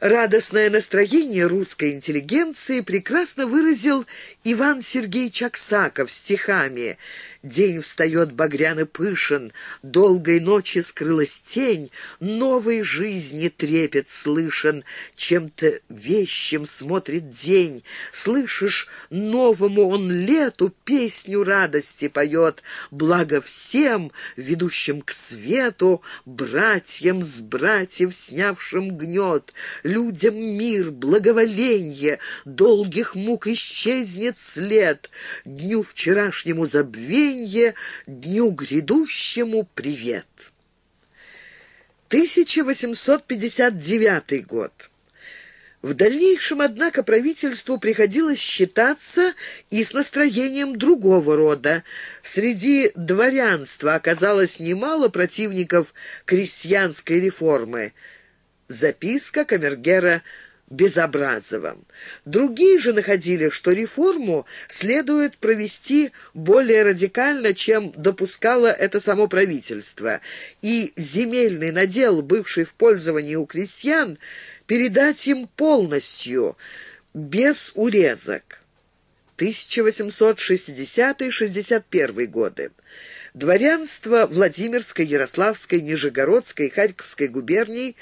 Радостное настроение русской интеллигенции прекрасно выразил Иван Сергеевич Аксаков стихами День встает багряно пышен, долгой ночи скрылась тень, новой жизни трепет слышен, чем-то вещим смотрит день. Слышишь, новому он лету песню радости поет, благо всем, ведущим к свету, братьям с братьев снявшим гнет, людям мир, благоволенье, долгих мук исчезнет след, дню вчерашнему забвенье воскресенье, дню грядущему привет. 1859 год. В дальнейшем, однако, правительству приходилось считаться и с настроением другого рода. Среди дворянства оказалось немало противников крестьянской реформы. Записка Камергера Безобразовым. Другие же находили, что реформу следует провести более радикально, чем допускало это само правительство, и земельный надел, бывший в пользовании у крестьян, передать им полностью, без урезок. 1860-61 годы. Дворянство Владимирской, Ярославской, Нижегородской и Харьковской губерний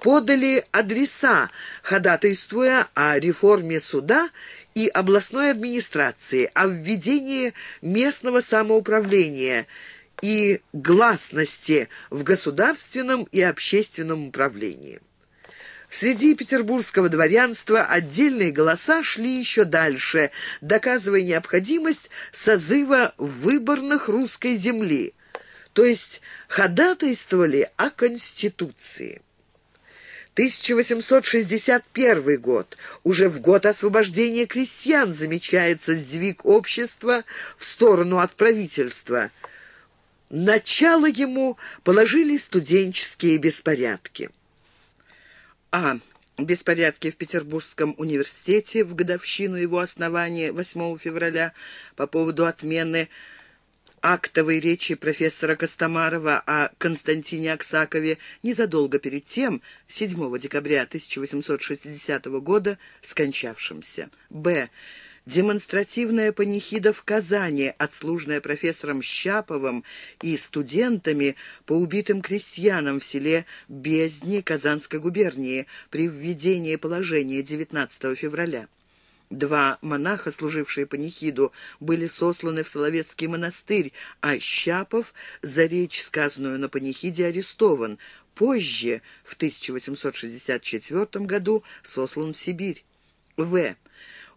подали адреса, ходатайствуя о реформе суда и областной администрации, о введении местного самоуправления и гласности в государственном и общественном управлении. Среди петербургского дворянства отдельные голоса шли еще дальше, доказывая необходимость созыва выборных русской земли, то есть ходатайствовали о Конституции. 1861 год. Уже в год освобождения крестьян замечается сдвиг общества в сторону от правительства. Начало ему положили студенческие беспорядки. А. Беспорядки в Петербургском университете в годовщину его основания 8 февраля по поводу отмены актовой речи профессора Костомарова о Константине Аксакове незадолго перед тем, 7 декабря 1860 года, скончавшимся. Б демонстративная панихида в Казани, отслуженная профессором Щаповым и студентами по убитым крестьянам в селе Бездни Казанской губернии при введении положения 19 февраля. Два монаха, служившие панихиду, были сосланы в Соловецкий монастырь, а Щапов за речь, сказанную на панихиде, арестован. Позже, в 1864 году, сослан в Сибирь. В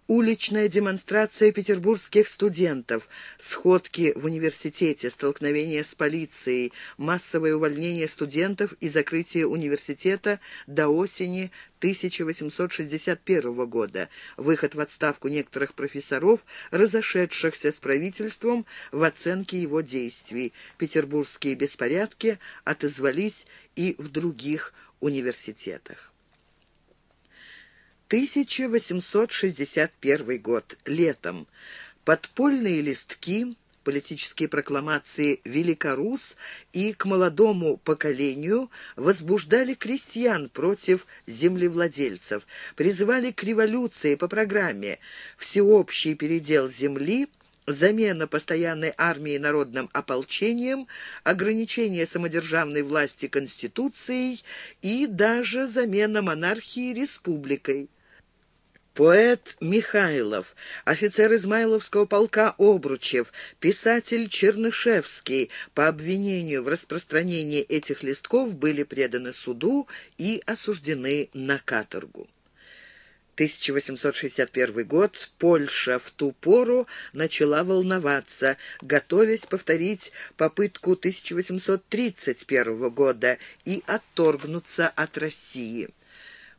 уличная демонстрация петербургских студентов, сходки в университете, столкновение с полицией, массовое увольнение студентов и закрытие университета до осени 1861 года, выход в отставку некоторых профессоров, разошедшихся с правительством в оценке его действий. Петербургские беспорядки отозвались и в других университетах. 1861 год. Летом. Подпольные листки, политические прокламации «Великорус» и к молодому поколению возбуждали крестьян против землевладельцев, призывали к революции по программе «Всеобщий передел земли», замена постоянной армии народным ополчением, ограничение самодержавной власти Конституцией и даже замена монархии республикой. Поэт Михайлов, офицер Измайловского полка Обручев, писатель Чернышевский по обвинению в распространении этих листков были преданы суду и осуждены на каторгу. 1861 год. Польша в ту пору начала волноваться, готовясь повторить попытку 1831 года и отторгнуться от России.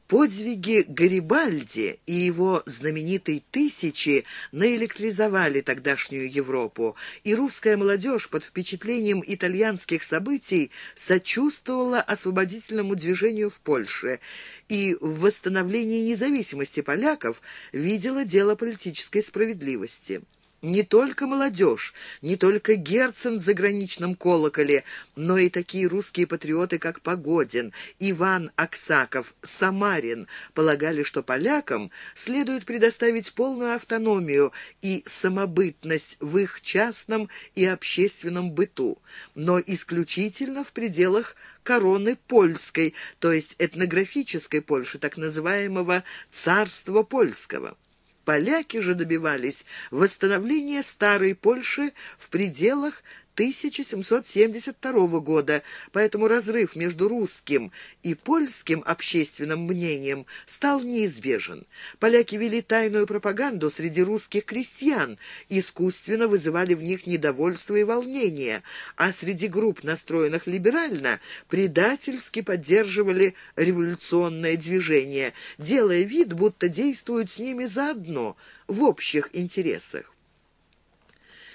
Подвиги Гарибальди и его знаменитой «Тысячи» наэлектризовали тогдашнюю Европу, и русская молодежь под впечатлением итальянских событий сочувствовала освободительному движению в Польше и в восстановлении независимости поляков видела дело политической справедливости. Не только молодежь, не только Герцен в заграничном колоколе, но и такие русские патриоты, как Погодин, Иван Аксаков, Самарин, полагали, что полякам следует предоставить полную автономию и самобытность в их частном и общественном быту, но исключительно в пределах короны польской, то есть этнографической Польши, так называемого «царства польского». Поляки же добивались восстановления старой Польши в пределах 1772 года, поэтому разрыв между русским и польским общественным мнением стал неизбежен. Поляки вели тайную пропаганду среди русских крестьян, искусственно вызывали в них недовольство и волнение, а среди групп, настроенных либерально, предательски поддерживали революционное движение, делая вид, будто действуют с ними заодно в общих интересах.